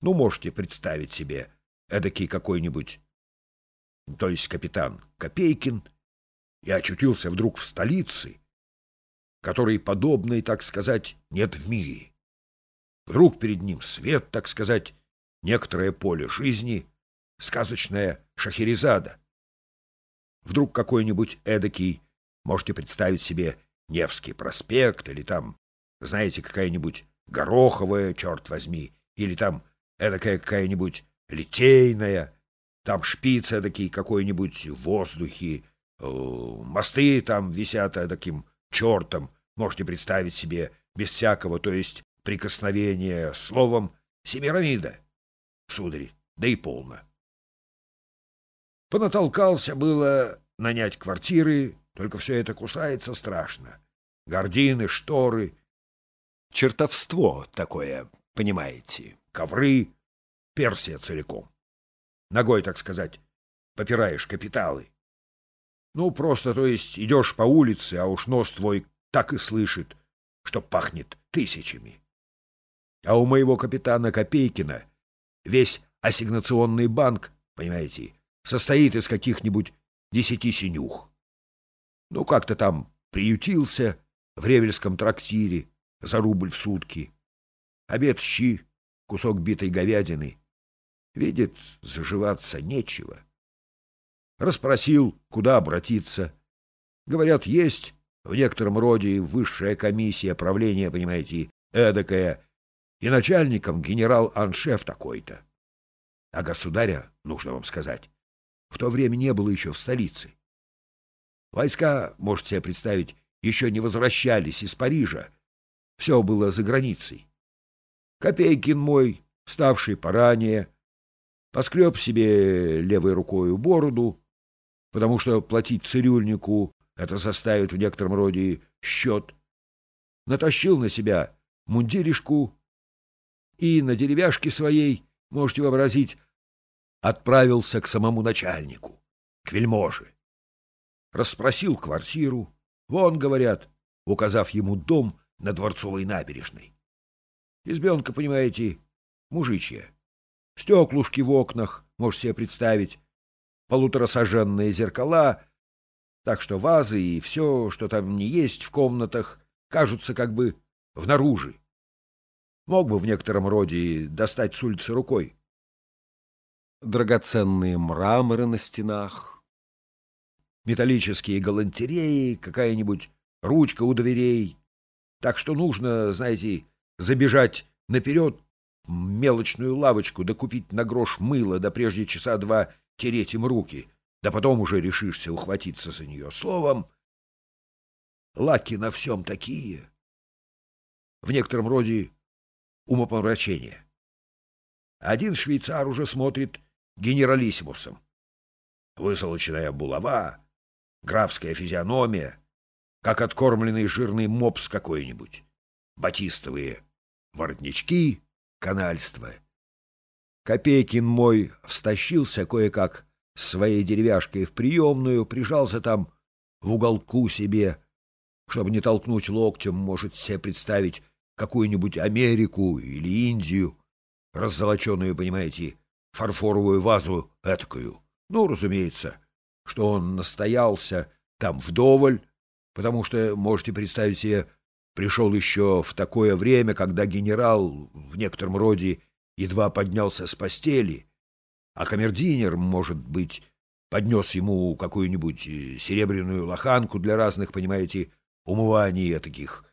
Ну, можете представить себе эдакий какой-нибудь, то есть капитан Копейкин, и очутился вдруг в столице, которой подобной, так сказать, нет в мире. Вдруг перед ним свет, так сказать, некоторое поле жизни, сказочная Шахерезада. Вдруг какой-нибудь эдакий, можете представить себе, Невский проспект, или там, знаете, какая-нибудь Гороховая, черт возьми, или там эдакая какая-нибудь Литейная, там шпиц эдакий какой-нибудь в воздухе, э, мосты там висят таким чертом, можете представить себе, без всякого, то есть прикосновения, словом, Семирамида, сударь, да и полно. Понатолкался было нанять квартиры, только все это кусается страшно. Гордины, шторы. Чертовство такое, понимаете. Ковры, Персия целиком. Ногой, так сказать, попираешь капиталы. Ну, просто, то есть, идешь по улице, а уж нос твой так и слышит, что пахнет тысячами. А у моего капитана Копейкина весь ассигнационный банк, понимаете, состоит из каких-нибудь десяти синюх. Ну, как-то там приютился в ревельском трактире за рубль в сутки. Обед щи, кусок битой говядины. Видит, заживаться нечего. Расспросил, куда обратиться. Говорят, есть в некотором роде высшая комиссия правления, понимаете, эдакая, и начальником генерал-аншеф такой-то. А государя, нужно вам сказать, в то время не было еще в столице. Войска, можете себе представить, еще не возвращались из Парижа. Все было за границей. Копейкин мой, ставший поранее, поскреб себе левой рукой бороду, потому что платить цирюльнику это составит в некотором роде счет, натащил на себя мундиришку и на деревяшке своей, можете вообразить, отправился к самому начальнику, к вельможе. Расспросил квартиру. Вон, говорят, указав ему дом на Дворцовой набережной. Избенка, понимаете, мужичья. Стеклушки в окнах, можешь себе представить, полуторасоженные зеркала, так что вазы и все, что там не есть в комнатах, кажутся как бы внаружи. Мог бы в некотором роде достать с улицы рукой драгоценные мраморы на стенах, металлические галантереи, какая-нибудь ручка у дверей. Так что нужно, знаете, забежать наперед мелочную лавочку, да купить на грош мыло, да прежде часа два тереть им руки, да потом уже решишься ухватиться за нее. Словом, лаки на всем такие. В некотором роде умопомрачение. Один швейцар уже смотрит генералиссимусом. Высолоченная булава, графская физиономия, как откормленный жирный мопс какой-нибудь, батистовые воротнички, канальство. Копейкин мой встащился кое-как своей деревяшкой в приемную, прижался там в уголку себе, чтобы не толкнуть локтем, может себе представить какую-нибудь Америку или Индию, раззолоченную, понимаете, фарфоровую вазу этакую. Ну, разумеется, что он настоялся там вдоволь, потому что, можете представить себе, пришел еще в такое время, когда генерал в некотором роде едва поднялся с постели, а камердинер, может быть, поднес ему какую-нибудь э, серебряную лоханку для разных, понимаете, умываний таких.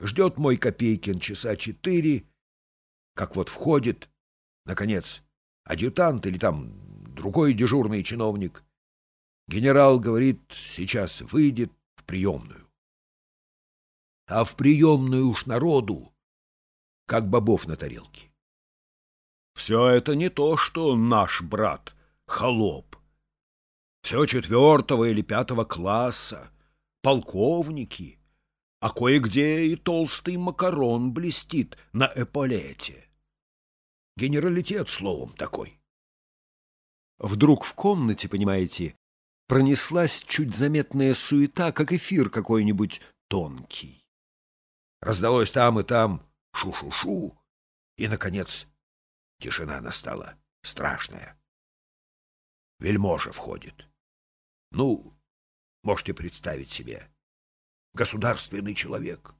Ждет мой Копейкин часа четыре, как вот входит, наконец, адъютант или там другой дежурный чиновник. Генерал говорит, сейчас выйдет приемную. А в приемную уж народу, как бобов на тарелке. Все это не то, что наш брат, холоп. Все четвертого или пятого класса, полковники, а кое-где и толстый макарон блестит на эполете. Генералитет, словом, такой. Вдруг в комнате, понимаете, пронеслась чуть заметная суета, как эфир какой-нибудь тонкий. Раздалось там и там шу-шу-шу, и, наконец, тишина настала страшная. Вельможа входит. Ну, можете представить себе, государственный человек —